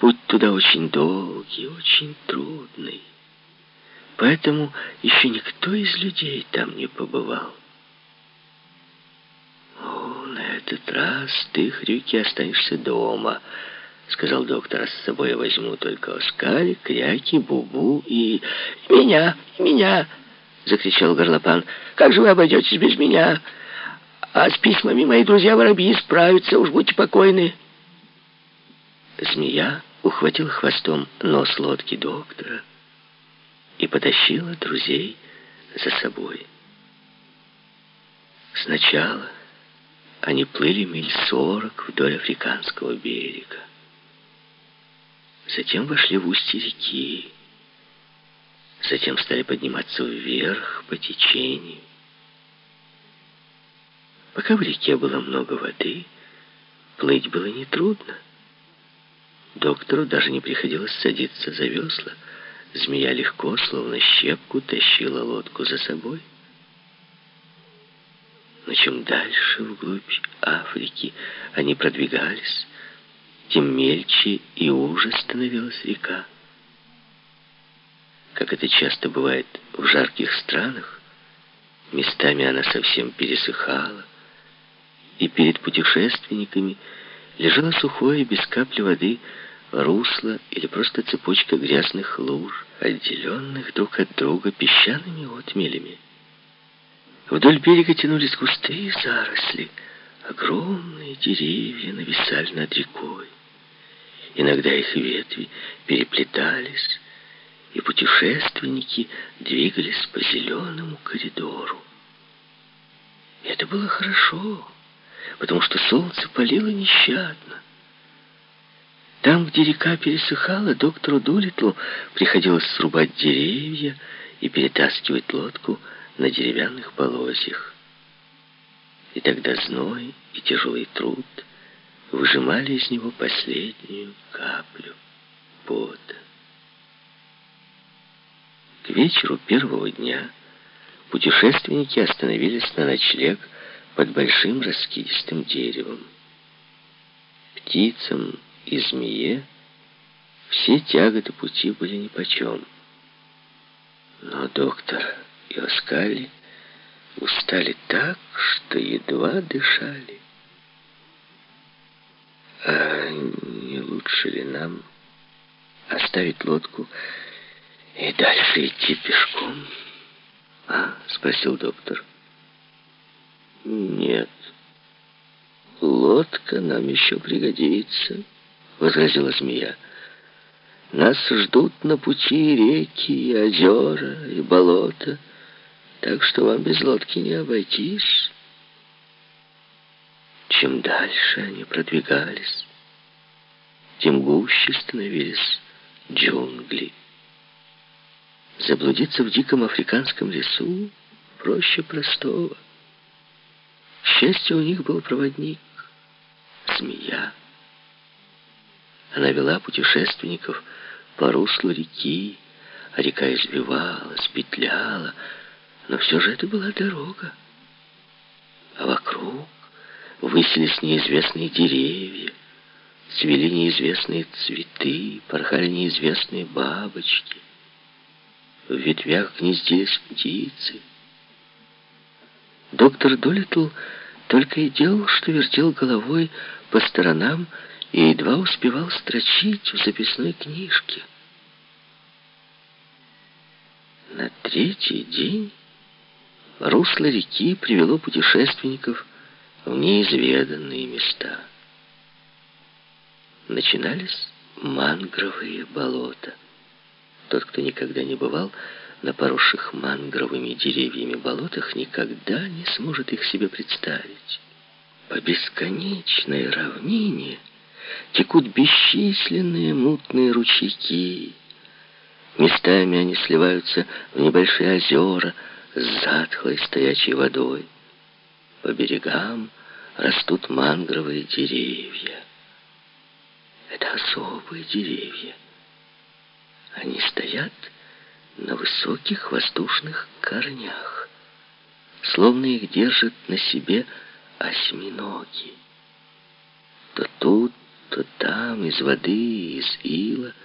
Путь туда очень долгий, очень трудный. Поэтому еще никто из людей там не побывал. «О, на этот раз ты, Хрюки, останешься дома», — сказал доктор. «А с собой я возьму только Оскари, Кряки, Бубу и... меня, меня!» — закричал горлопан. «Как же вы обойдетесь без меня? А с письмами мои друзья-воробьи справятся, уж будьте покойны». Змея ухватила хвостом нос лодки доктора и потащила друзей за собой. Сначала они плыли миль сорок вдоль африканского берега. Затем вошли в устье реки. Затем стали подниматься вверх по течению. Пока в реке было много воды, плыть было нетрудно. Доктору даже не приходилось садиться за весла. Змея легко, словно щепку, тащила лодку за собой. Но чем дальше вглубь Африки они продвигались, тем мельче и уже становилась река. Как это часто бывает в жарких странах, местами она совсем пересыхала, и перед путешественниками лежало сухое, без капли воды, русло или просто цепочка грязных луж, отделенных друг от друга песчаными отмелями. Вдоль берега тянулись густые заросли. Огромные деревья нависали над рекой. Иногда их ветви переплетались, и путешественники двигались по зеленому коридору. Это было хорошо, потому что солнце палило нещадно. Там, где река пересыхала, доктору Дулитлу приходилось срубать деревья и перетаскивать лодку на деревянных полозьях. И тогда зной и тяжелый труд выжимали из него последнюю каплю пота. К вечеру первого дня путешественники остановились на ночлег под большим раскидистым деревом. Птицам и змее все тяготы пути были нипочем. Но доктор и Оскали устали так, что едва дышали. А не лучше ли нам оставить лодку и дальше идти пешком? А? Спросил доктор. Нет. Лодка нам еще пригодится, возразила змея. Нас ждут на пути реки и озера, и болота так что вам без лодки не обойтись. Чем дальше они продвигались, тем гуще становились джунгли. Заблудиться в диком африканском лесу проще простого. К счастью, у них был проводник, змея. Она вела путешественников по руслу реки, а река извивалась, петляла, но все же это была дорога. А вокруг высились неизвестные деревья, цвели неизвестные цветы, порхали неизвестные бабочки. В ветвях гнездились птицы. Доктор Долитл только и делал, что вертел головой по сторонам и едва успевал строчить в записной книжке. На третий день русло реки привело путешественников в неизведанные места. Начинались мангровые болота. Тот, кто никогда не бывал на поросших мангровыми деревьями болотах, никогда не сможет их себе представить. По бесконечной равнине текут бесчисленные мутные ручейки. Местами они сливаются в небольшие озера, с затхлой стоячей водой. По берегам растут мангровые деревья. Это особые деревья. Они стоят на высоких воздушных корнях, словно их держат на себе осьминоги. То тут, то там из воды, из ила —